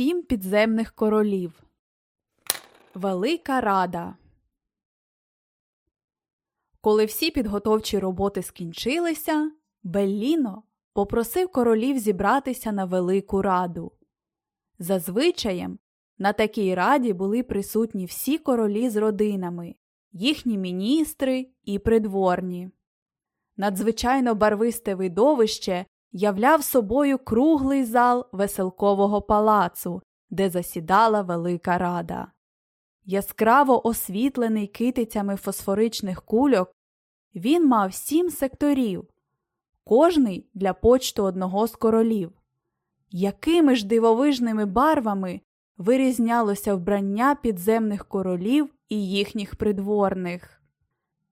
сім підземних королів. Велика Рада. Коли всі підготовчі роботи скінчилися, Белліно попросив королів зібратися на Велику Раду. Зазвичаєм на такій раді були присутні всі королі з родинами, їхні міністри і придворні. Надзвичайно барвисте видовище являв собою круглий зал веселкового палацу, де засідала Велика Рада. Яскраво освітлений китицями фосфоричних кульок, він мав сім секторів, кожний для почту одного з королів. Якими ж дивовижними барвами вирізнялося вбрання підземних королів і їхніх придворних.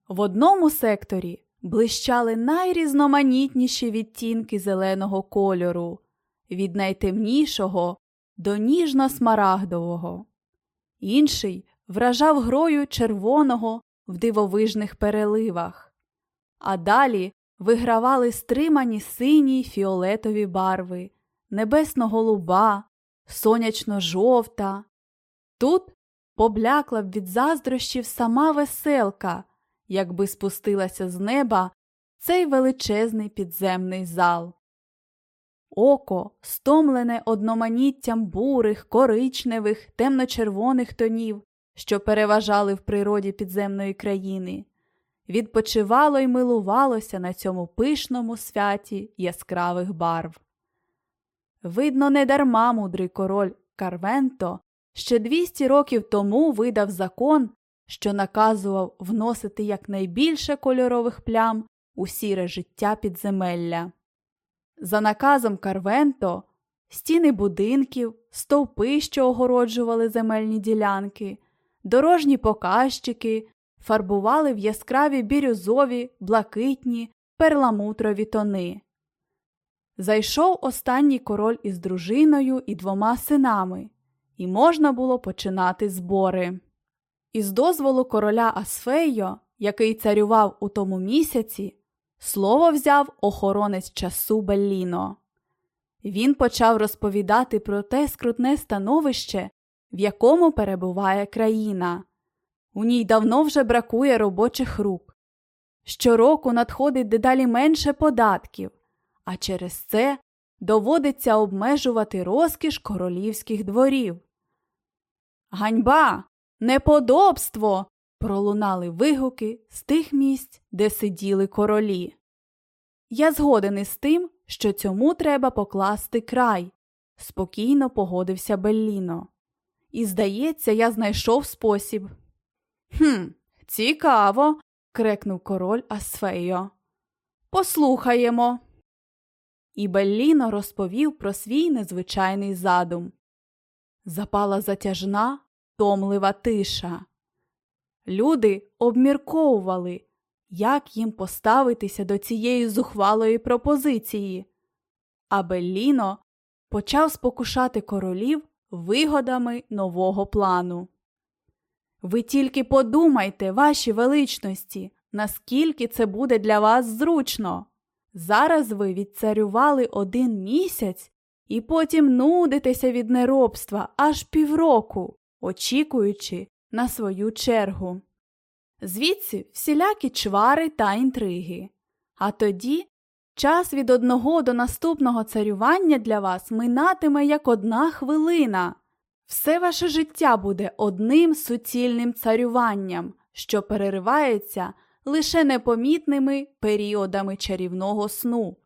В одному секторі блищали найрізноманітніші відтінки зеленого кольору, від найтемнішого до ніжно-смарагдового. Інший вражав грою червоного в дивовижних переливах, а далі вигравали стримані сині фіолетові барви, небесно-голуба, сонячно-жовта. Тут поблякла б від заздрощів сама веселка, якби спустилася з неба цей величезний підземний зал. Око, стомлене одноманіттям бурих, коричневих, темно-червоних тонів, що переважали в природі підземної країни, відпочивало й милувалося на цьому пишному святі яскравих барв. Видно, недарма мудрий король Карвенто ще 200 років тому видав закон, що наказував вносити якнайбільше кольорових плям у сіре життя підземелля. За наказом Карвенто стіни будинків, стовпи, що огороджували земельні ділянки, дорожні показчики фарбували в яскраві бірюзові, блакитні, перламутрові тони. Зайшов останній король із дружиною і двома синами, і можна було починати збори. Із дозволу короля Асфейо, який царював у тому місяці, слово взяв охоронець часу Белліно. Він почав розповідати про те скрутне становище, в якому перебуває країна. У ній давно вже бракує робочих рук. Щороку надходить дедалі менше податків а через це доводиться обмежувати розкіш королівських дворів. Ганьба, неподобство. пролунали вигуки з тих місць, де сиділи королі. Я згоден із тим, що цьому треба покласти край, спокійно погодився Белліно. І, здається, я знайшов спосіб. «Хм, цікаво. крикнув король Асфейо. Послухаємо і Белліно розповів про свій незвичайний задум. Запала затяжна, томлива тиша. Люди обмірковували, як їм поставитися до цієї зухвалої пропозиції, а Белліно почав спокушати королів вигодами нового плану. Ви тільки подумайте, ваші величності, наскільки це буде для вас зручно. Зараз ви відцарювали один місяць і потім нудитеся від неробства аж півроку, очікуючи на свою чергу. Звідси всілякі чвари та інтриги. А тоді час від одного до наступного царювання для вас минатиме як одна хвилина. Все ваше життя буде одним суцільним царюванням, що переривається лише непомітними періодами чарівного сну.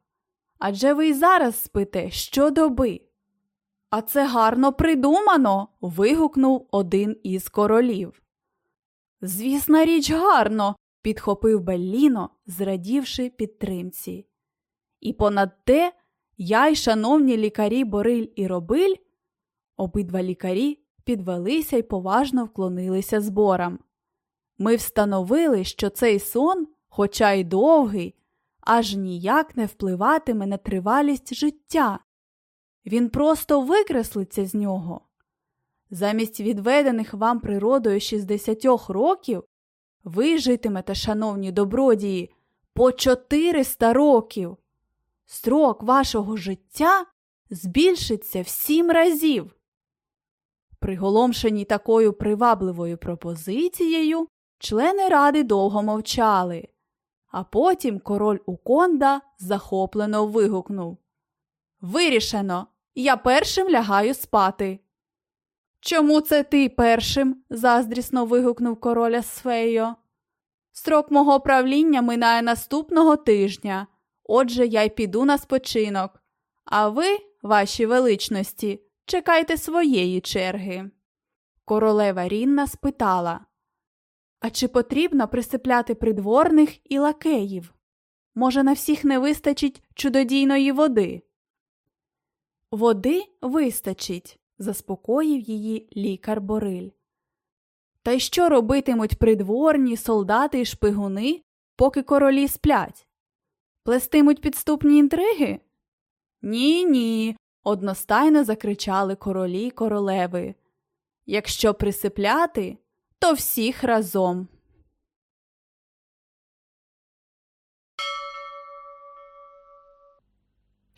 Адже ви й зараз спите щодоби. А це гарно придумано. вигукнув один із королів. Звісна річ, гарно, підхопив Белліно, зрадівши підтримці. І понад те я й шановні лікарі Бориль і Робиль, обидва лікарі підвелися й поважно вклонилися зборам. Ми встановили, що цей сон, хоча й довгий, аж ніяк не впливатиме на тривалість життя. Він просто викреслиться з нього. Замість відведених вам природою 60 років ви житимете, шановні добродії, по 400 років. Строк вашого життя збільшиться в сім разів. Приголомшені такою привабливою пропозицією, члени ради довго мовчали, а потім король Уконда захоплено вигукнув Вирішено, я першим лягаю спати. Чому це ти першим? заздрісно вигукнув король Асфейо. Строк мого правління минає наступного тижня, отже я й піду на спочинок. А ви, ваші величності, чекайте своєї черги. Королева Рінна спитала А чи потрібно присипляти придворних і лакеїв? Може, на всіх не вистачить чудодійної води? Води вистачить, заспокоїв її лікар Бориль. Та й що робитимуть придворні, солдати і шпигуни, поки королі сплять? Плестимуть підступні інтриги? Ні, ні, одностайно закричали королі й королеви. Якщо присипляти, то всіх разом.